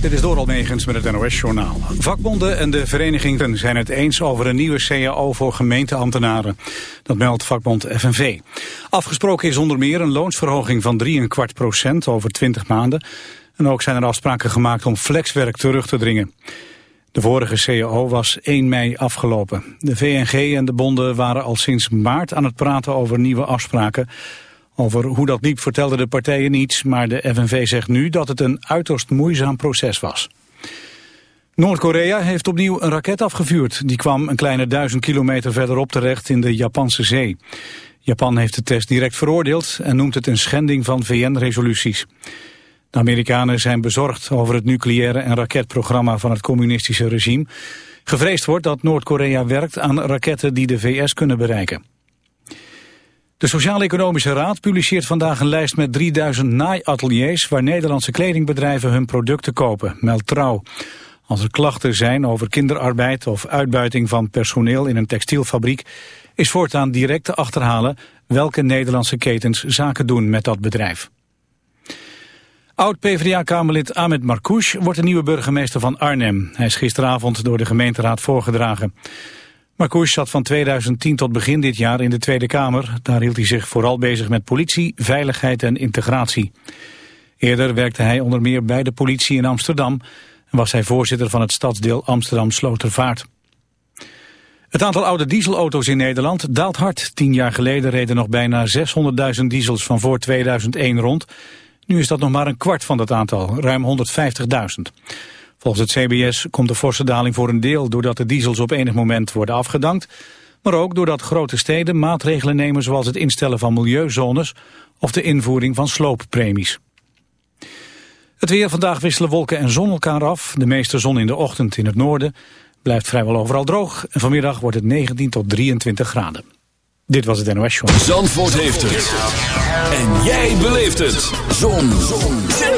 Dit is Doral Megens met het NOS-journaal. Vakbonden en de verenigingen zijn het eens over een nieuwe CAO voor gemeenteambtenaren. Dat meldt vakbond FNV. Afgesproken is onder meer een loonsverhoging van 3,25 procent over 20 maanden. En ook zijn er afspraken gemaakt om flexwerk terug te dringen. De vorige CAO was 1 mei afgelopen. De VNG en de bonden waren al sinds maart aan het praten over nieuwe afspraken... Over hoe dat liep vertelden de partijen niets, maar de FNV zegt nu dat het een uiterst moeizaam proces was. Noord-Korea heeft opnieuw een raket afgevuurd. Die kwam een kleine duizend kilometer verderop terecht in de Japanse zee. Japan heeft de test direct veroordeeld en noemt het een schending van VN-resoluties. De Amerikanen zijn bezorgd over het nucleaire en raketprogramma van het communistische regime. Gevreesd wordt dat Noord-Korea werkt aan raketten die de VS kunnen bereiken. De Sociaal-Economische Raad publiceert vandaag een lijst met 3000 naaiateliers waar Nederlandse kledingbedrijven hun producten kopen, meldt trouw. Als er klachten zijn over kinderarbeid of uitbuiting van personeel in een textielfabriek, is voortaan direct te achterhalen welke Nederlandse ketens zaken doen met dat bedrijf. Oud-PVDA-kamerlid Ahmed Marcouch wordt de nieuwe burgemeester van Arnhem. Hij is gisteravond door de gemeenteraad voorgedragen. Marcouch zat van 2010 tot begin dit jaar in de Tweede Kamer. Daar hield hij zich vooral bezig met politie, veiligheid en integratie. Eerder werkte hij onder meer bij de politie in Amsterdam... en was hij voorzitter van het stadsdeel Amsterdam-Slotervaart. Het aantal oude dieselauto's in Nederland daalt hard. Tien jaar geleden reden nog bijna 600.000 diesels van voor 2001 rond. Nu is dat nog maar een kwart van dat aantal, ruim 150.000. Volgens het CBS komt de forse daling voor een deel doordat de diesels op enig moment worden afgedankt, maar ook doordat grote steden maatregelen nemen zoals het instellen van milieuzones of de invoering van slooppremies. Het weer vandaag wisselen wolken en zon elkaar af. De meeste zon in de ochtend in het noorden. Blijft vrijwel overal droog. En vanmiddag wordt het 19 tot 23 graden. Dit was het NOS Show. Zandvoort heeft het. En jij beleeft het. Zon. zon.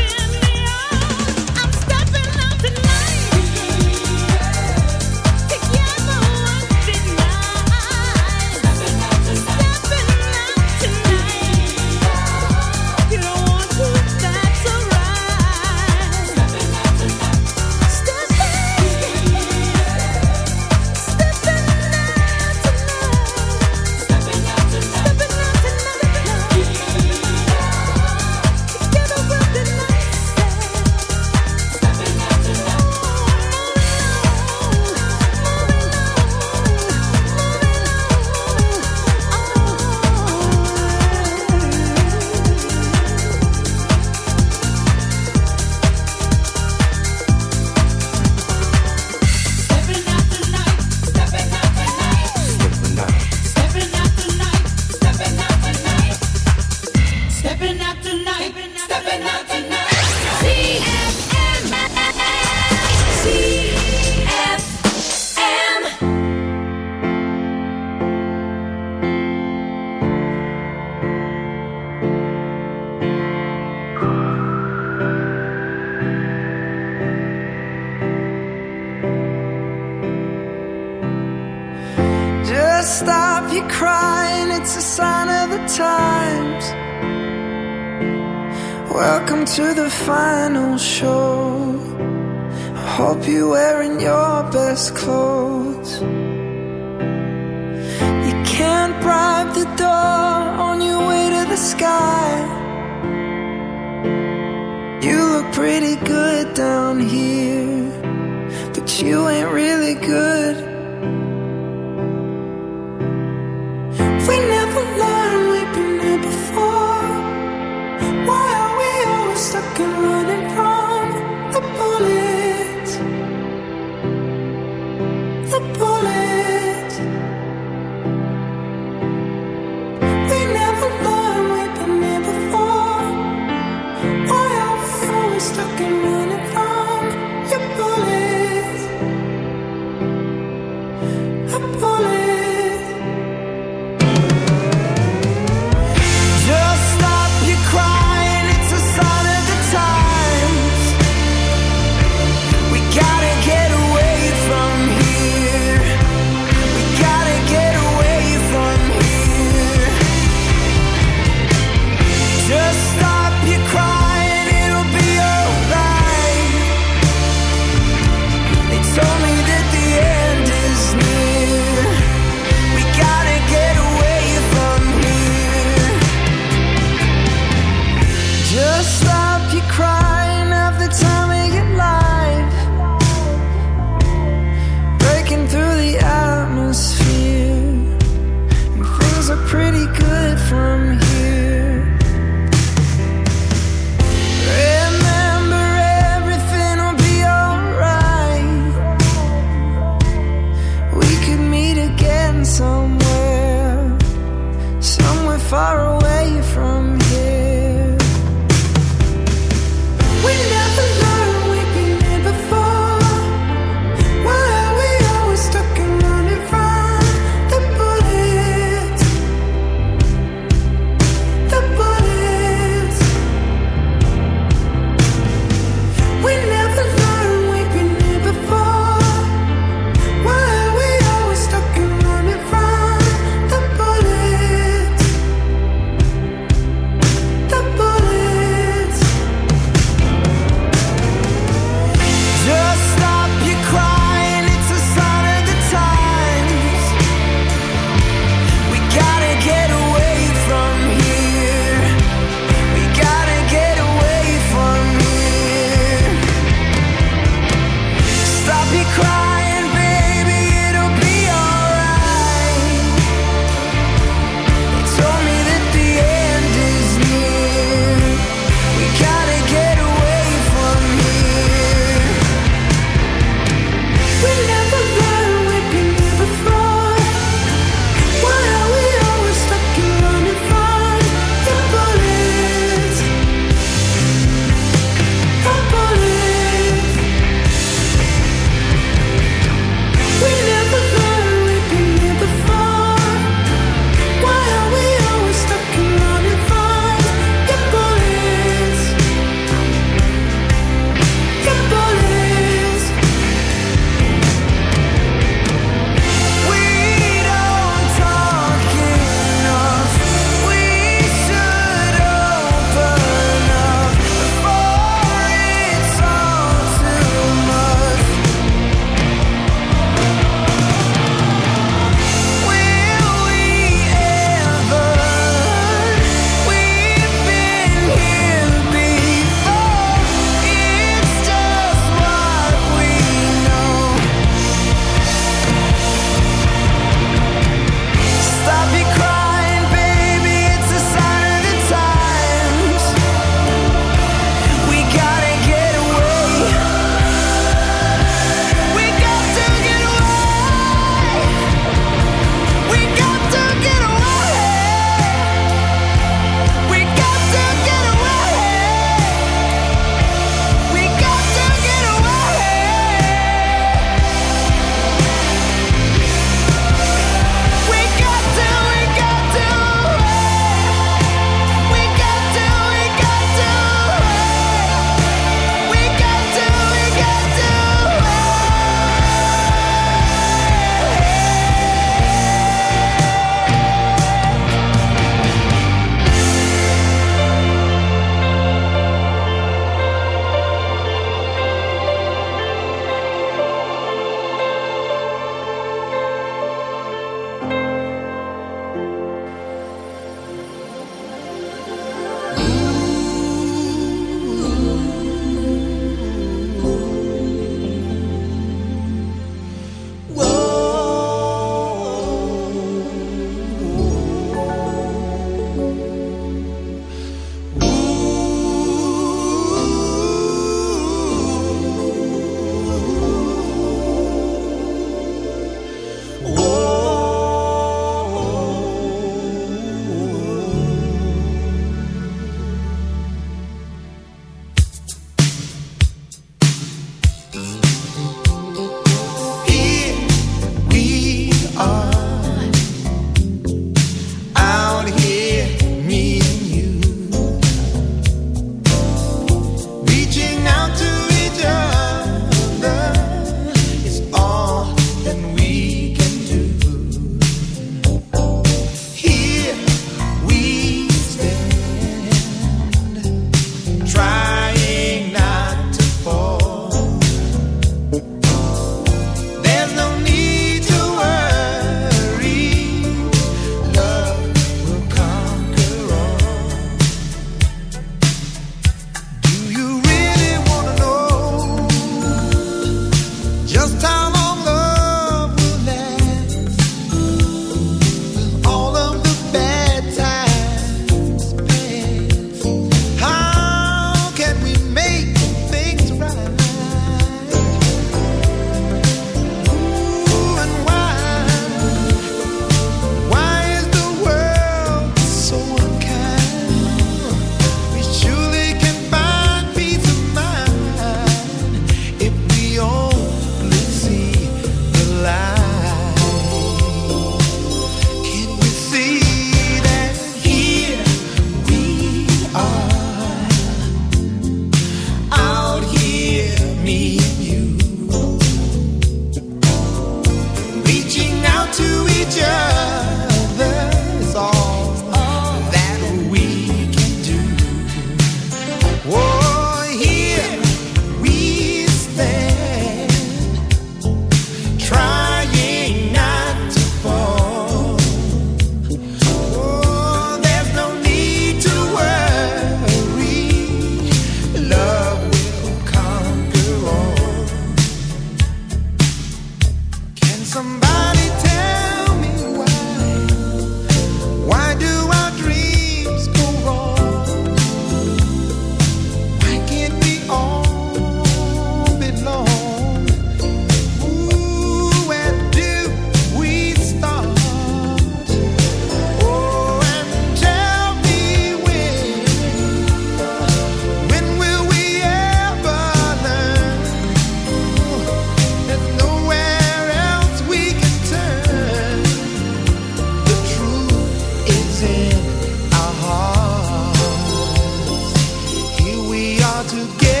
together.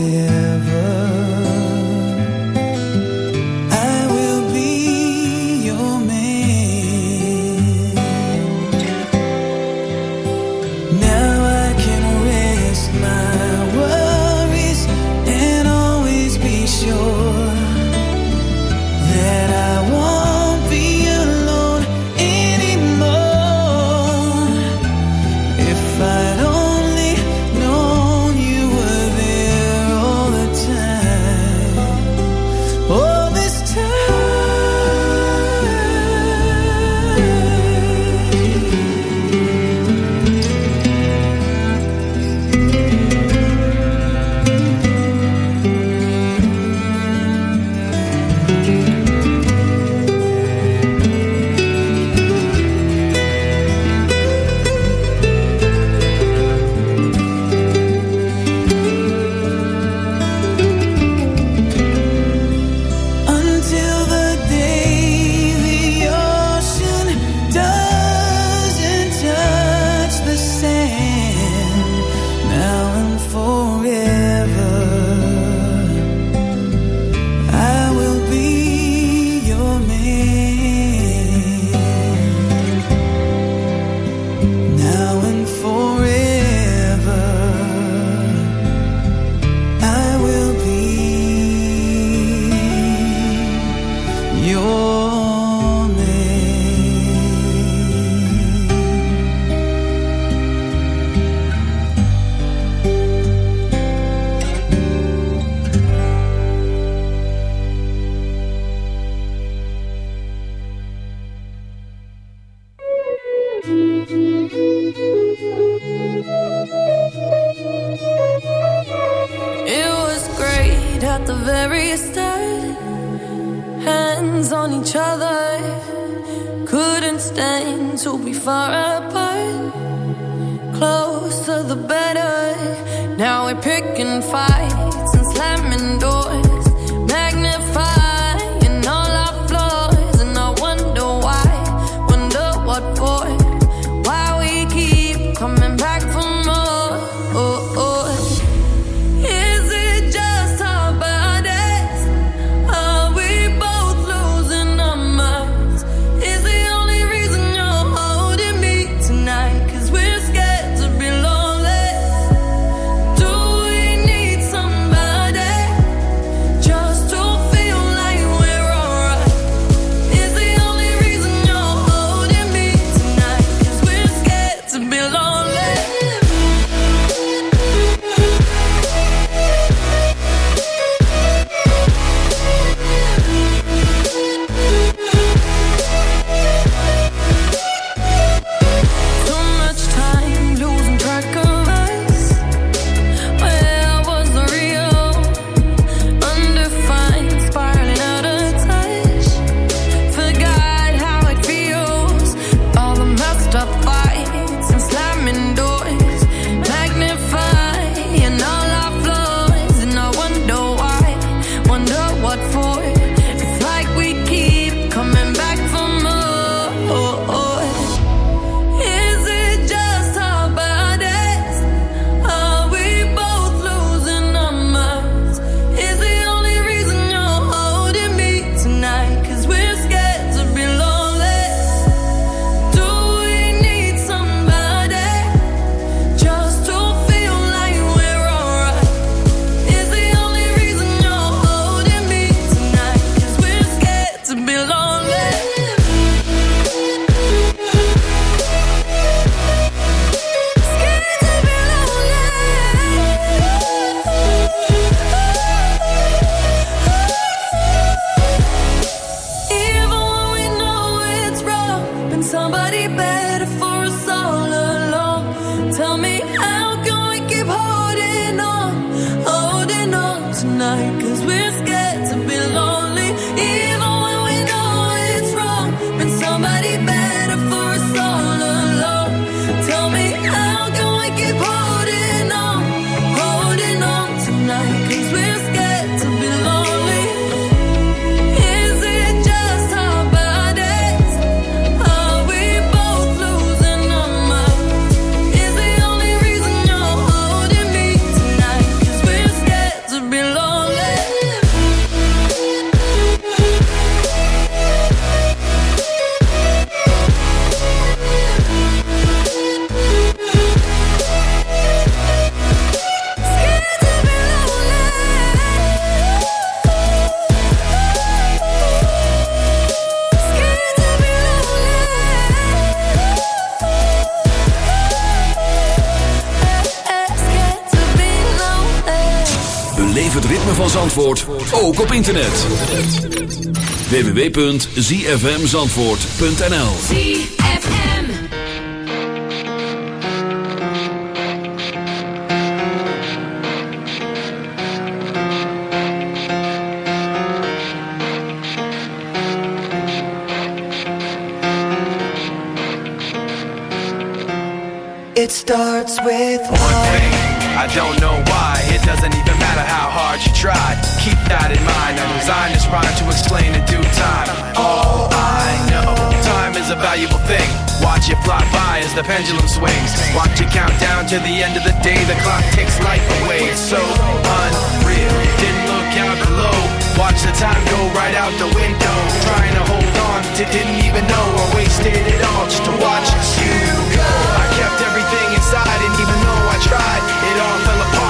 Yeah. for a www.zfmzandvoort.nl It starts with One thing, I don't know why. It doesn't even matter how hard you try. Keep that in mind. I designed this rhyme to explain in due time. All I know, time is a valuable thing. Watch it fly by as the pendulum swings. Watch it count down to the end of the day. The clock takes life away. It's so unreal. Didn't look out below. Watch the time go right out the window. Trying to hold on to didn't even know I wasted it all just to watch you go. I kept everything inside, and even though I tried, it all fell apart.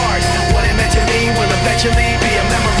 Eventually be a memory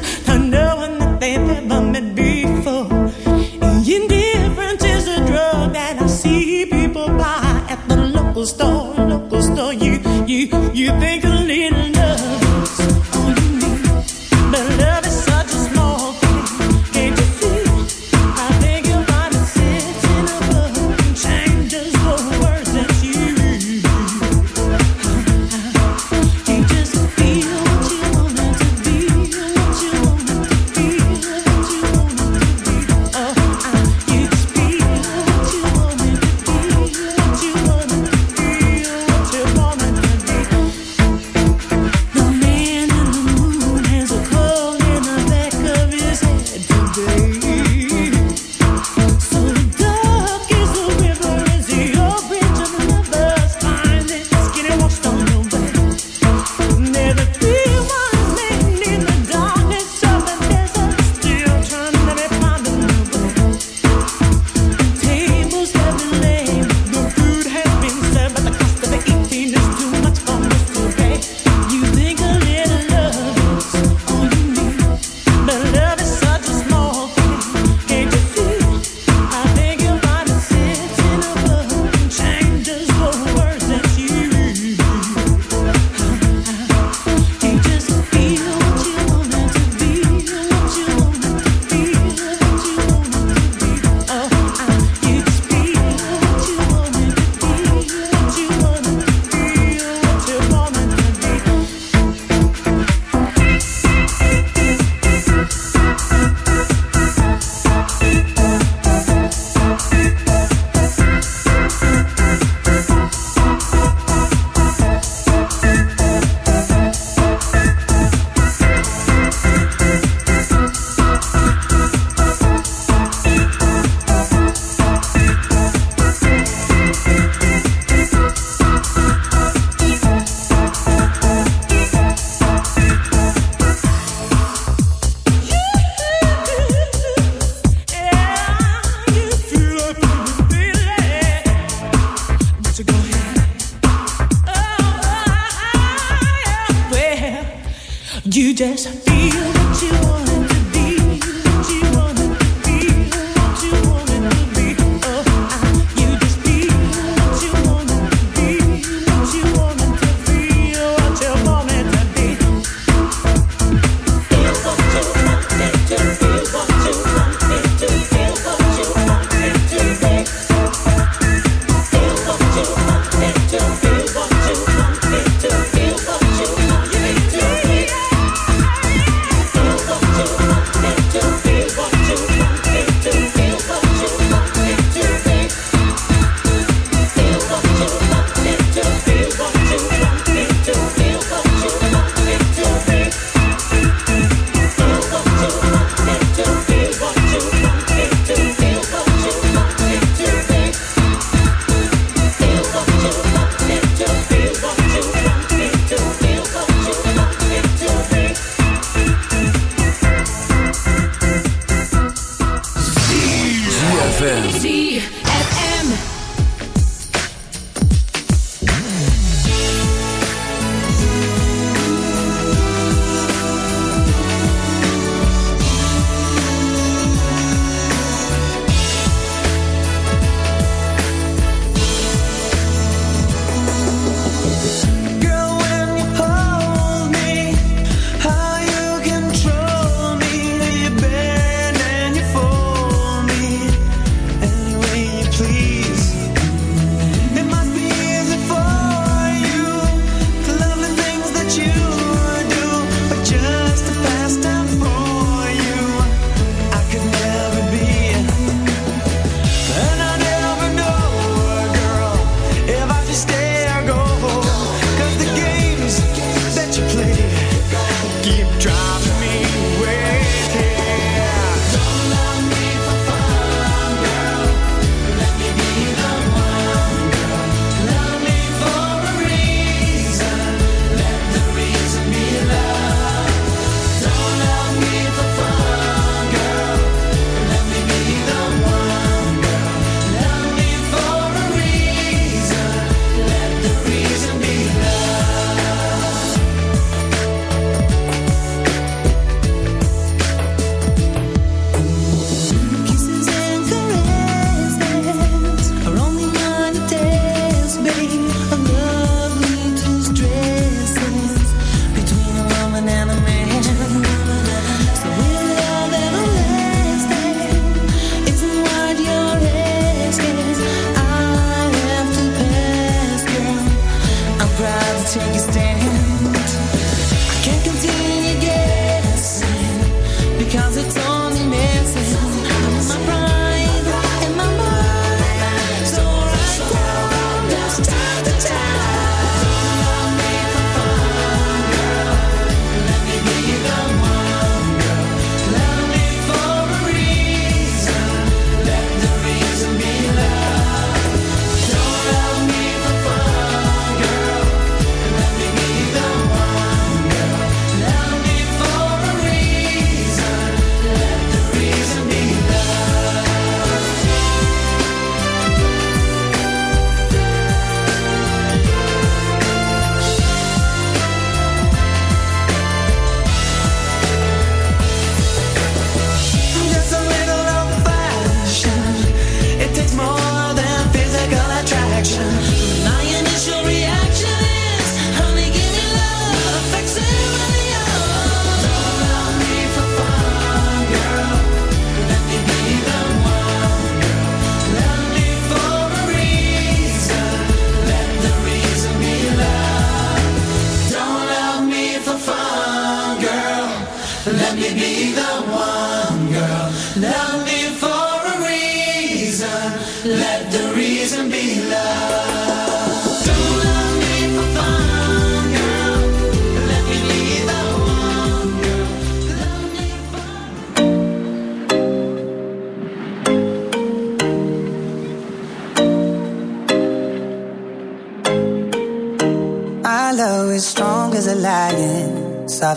soft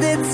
the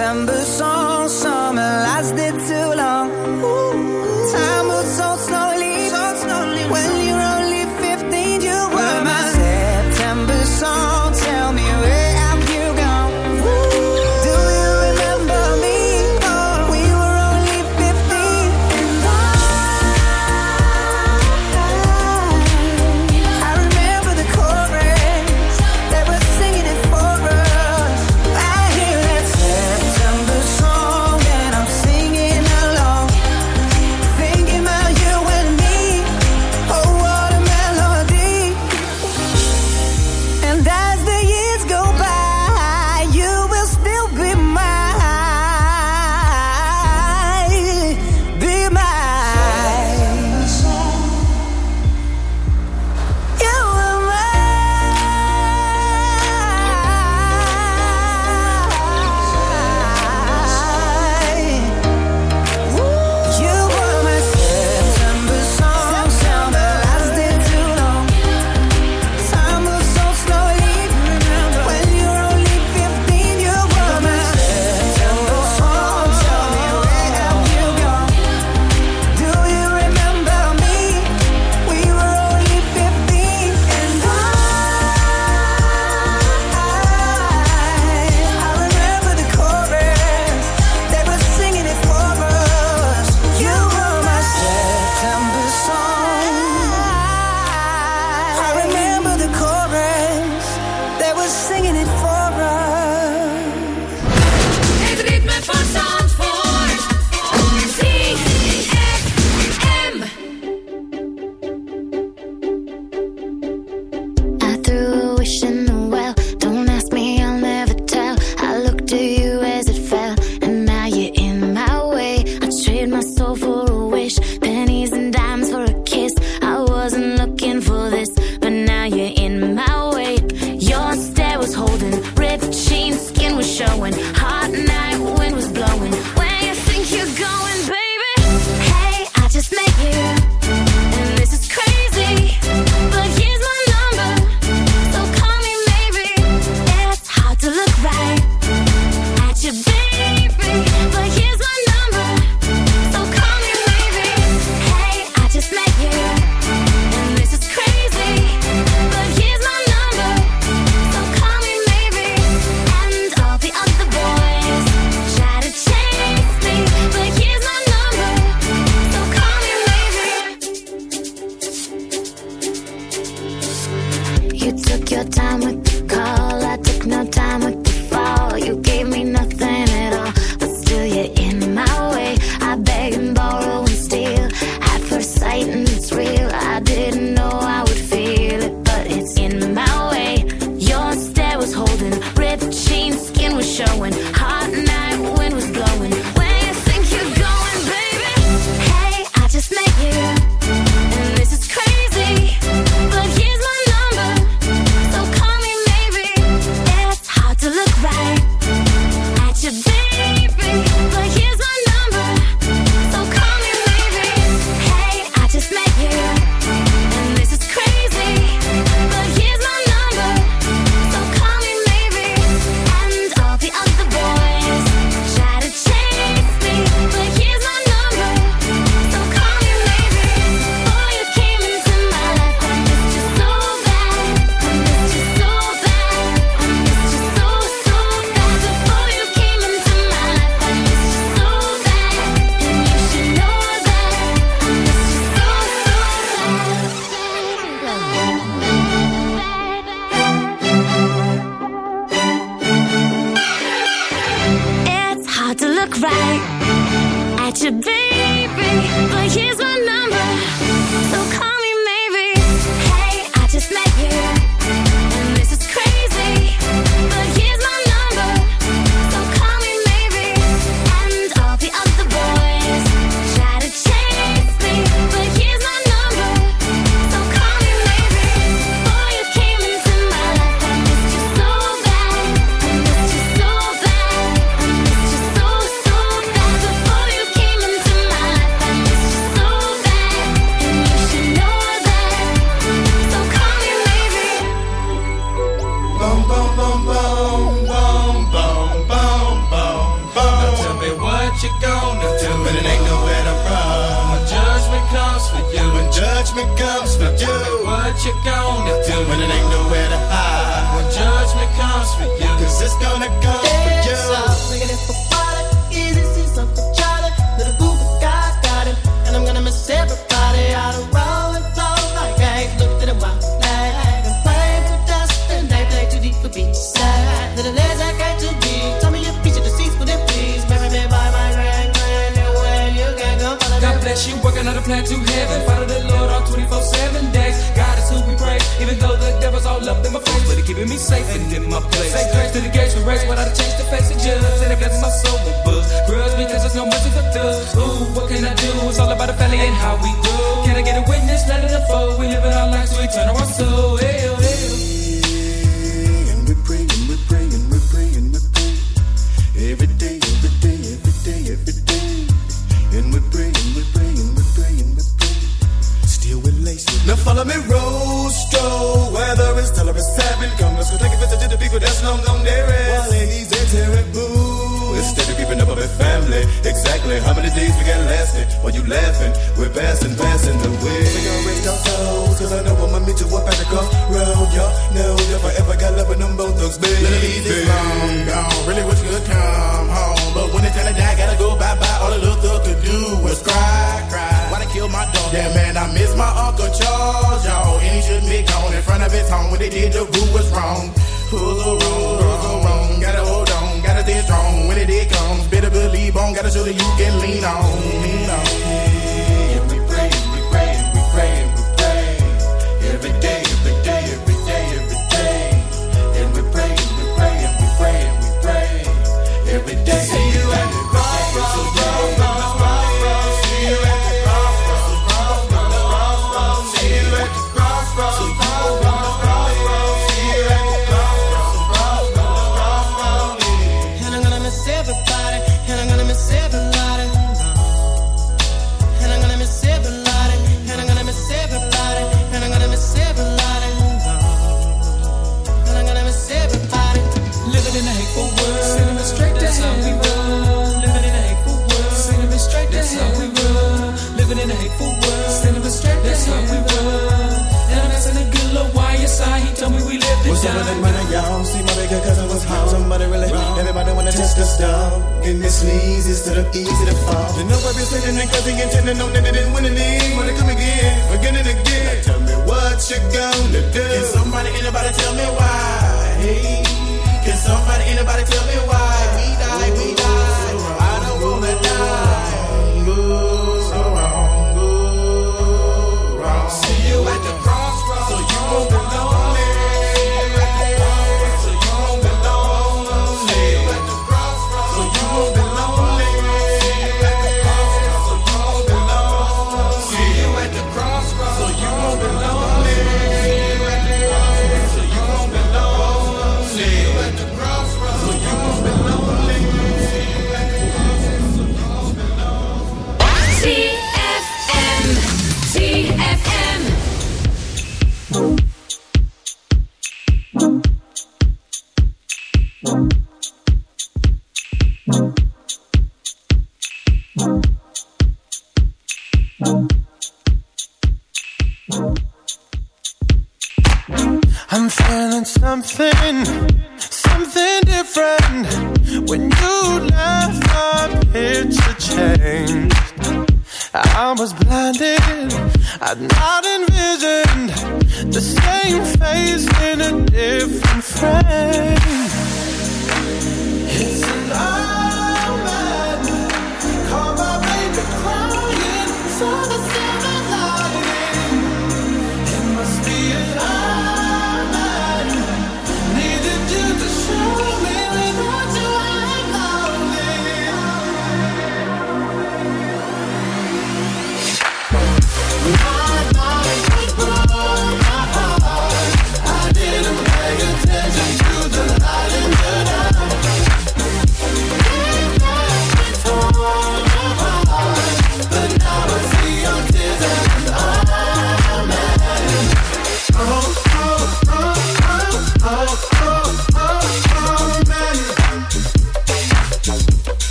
September easy to fall. You know I've been sitting and cause he intended no that it didn't win it Wanna come again, again and again. Now tell me what you gonna do. Can somebody, anybody tell me why? Hey, can somebody, anybody tell me why?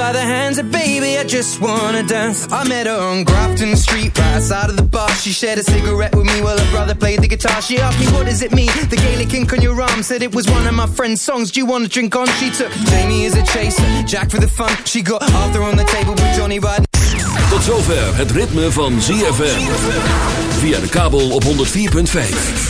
By the hands. of baby, I just wanna dance. I met her on Grafton Street, right outside of the bar. She shared a cigarette with me while her brother played the guitar. She asked me, what does it mean? The Gaelic ink on your arm said it was one of my friend's songs. Do you wanna drink on? She took Jamie as a chaser, Jack for the fun. She got Arthur on the table with Johnny riding. Tot zover het ritme van ZFM. Via de kabel op 104.5.